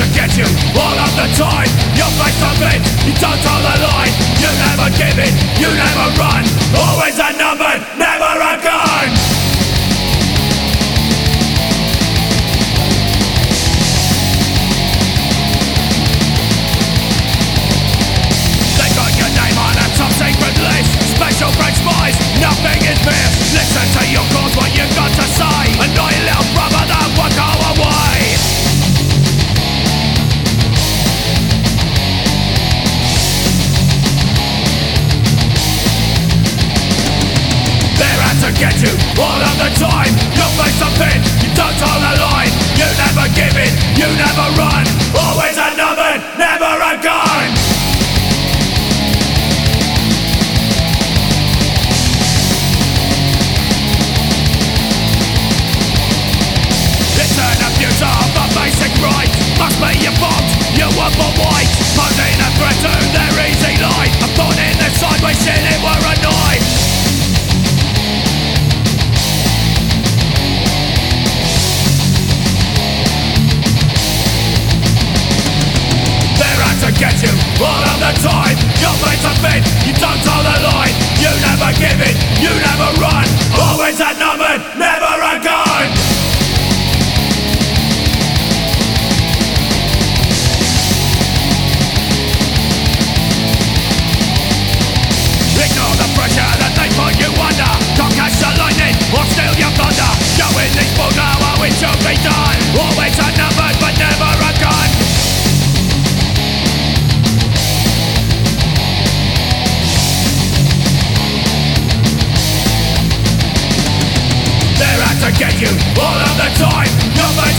to get you. All of the time You fight something, you don't tell a lie. You never give in, you never run. get you all of the time. You'll make something you all of the time.